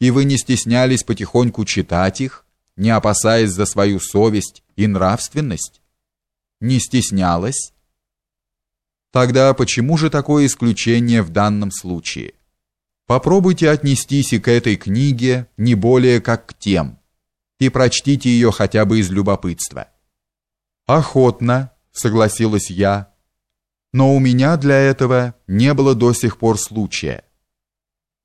и вы не стеснялись потихоньку читать их, не опасаясь за свою совесть и нравственность? Не стеснялась? Тогда почему же такое исключение в данном случае? Попробуйте отнестись и к этой книге не более как к тем, и прочтите ее хотя бы из любопытства. Охотно, согласилась я, но у меня для этого не было до сих пор случая.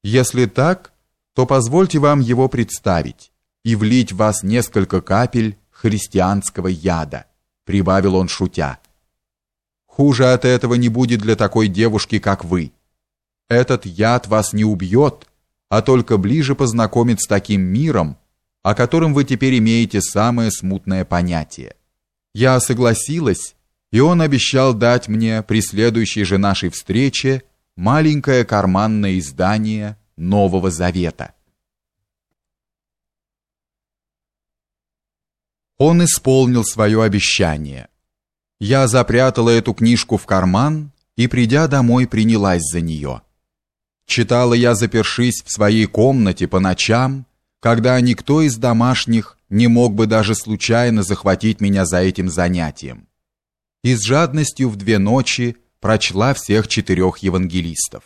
Если так, то позвольте вам его представить и влить в вас несколько капель христианского яда, прибавил он шутя. Хуже от этого не будет для такой девушки, как вы. Этот яд вас не убьет, а только ближе познакомит с таким миром, о котором вы теперь имеете самое смутное понятие. Я согласилась, и он обещал дать мне при следующей же нашей встрече маленькое карманное издание Нового Завета. Он исполнил свое обещание. Я запрятала эту книжку в карман и, придя домой, принялась за нее. Читала я, запершись в своей комнате по ночам, когда никто из домашних не мог бы даже случайно захватить меня за этим занятием. И с жадностью в две ночи прочла всех четырех евангелистов.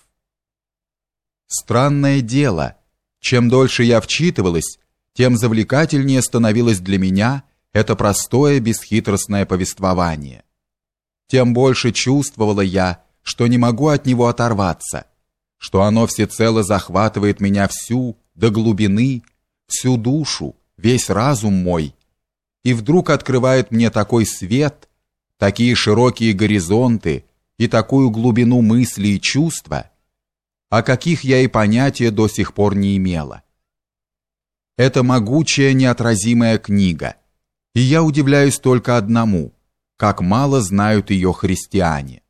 Странное дело, чем дольше я вчитывалась, тем завлекательнее становилось для меня это простое бесхитростное повествование. Тем больше чувствовала я, что не могу от него оторваться, что оно всецело захватывает меня всю до глубины всю душу, весь разум мой, и вдруг открывает мне такой свет, такие широкие горизонты и такую глубину мысли и чувства, о каких я и понятия до сих пор не имела. Это могучая неотразимая книга, и я удивляюсь только одному, как мало знают ее христиане.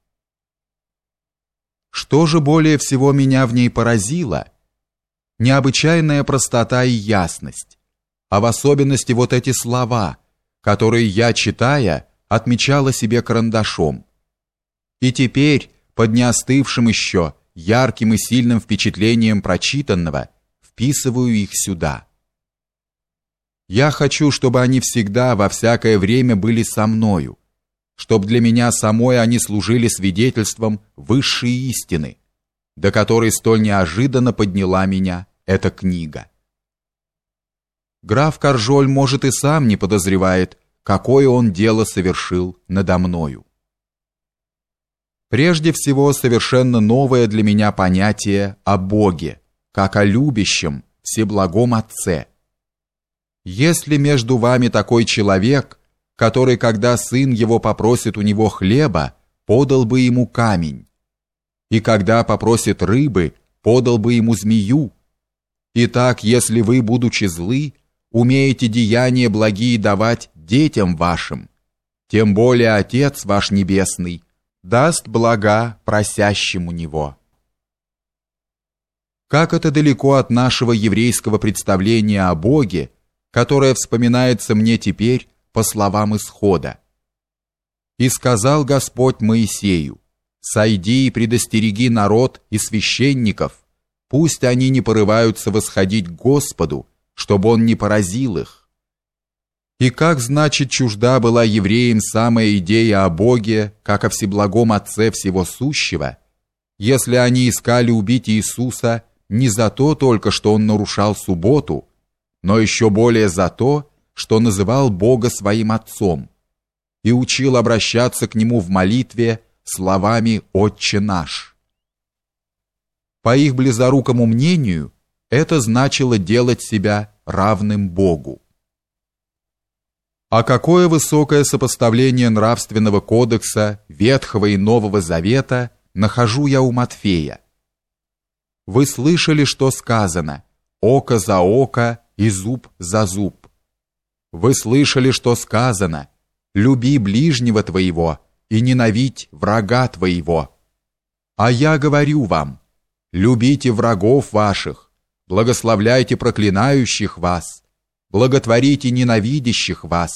Что же более всего меня в ней поразило – необычайная простота и ясность, а в особенности вот эти слова, которые я, читая, отмечала себе карандашом. И теперь, под неостывшим еще, ярким и сильным впечатлением прочитанного, вписываю их сюда. Я хочу, чтобы они всегда, во всякое время были со мною, чтобы для меня самой они служили свидетельством высшей истины, до которой столь неожиданно подняла меня эта книга. Граф Каржоль, может, и сам не подозревает, какое он дело совершил надо мною. Прежде всего, совершенно новое для меня понятие о Боге, как о любящем, всеблагом Отце. Если между вами такой человек, который, когда сын его попросит у него хлеба, подал бы ему камень, и когда попросит рыбы, подал бы ему змею, Итак, если вы, будучи злы, умеете деяния благие давать детям вашим, тем более Отец ваш Небесный даст блага просящему Него. Как это далеко от нашего еврейского представления о Боге, которое вспоминается мне теперь по словам Исхода. «И сказал Господь Моисею, «Сойди и предостереги народ и священников, Пусть они не порываются восходить к Господу, чтобы он не поразил их. И как, значит, чужда была евреям самая идея о Боге, как о всеблагом Отце всего сущего, если они искали убить Иисуса не за то только, что он нарушал субботу, но еще более за то, что называл Бога своим Отцом и учил обращаться к Нему в молитве словами «Отче наш». По их близорукому мнению, это значило делать себя равным Богу. А какое высокое сопоставление нравственного кодекса Ветхого и Нового Завета нахожу я у Матфея. Вы слышали, что сказано «око за око и зуб за зуб». Вы слышали, что сказано «люби ближнего твоего и ненавидь врага твоего». А я говорю вам – Любите врагов ваших, благословляйте проклинающих вас, благотворите ненавидящих вас,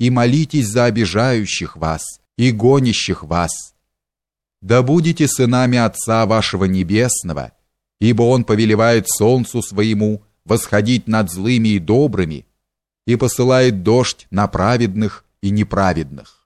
и молитесь за обижающих вас и гонящих вас. Да будете сынами Отца вашего Небесного, ибо Он повелевает солнцу своему восходить над злыми и добрыми и посылает дождь на праведных и неправедных.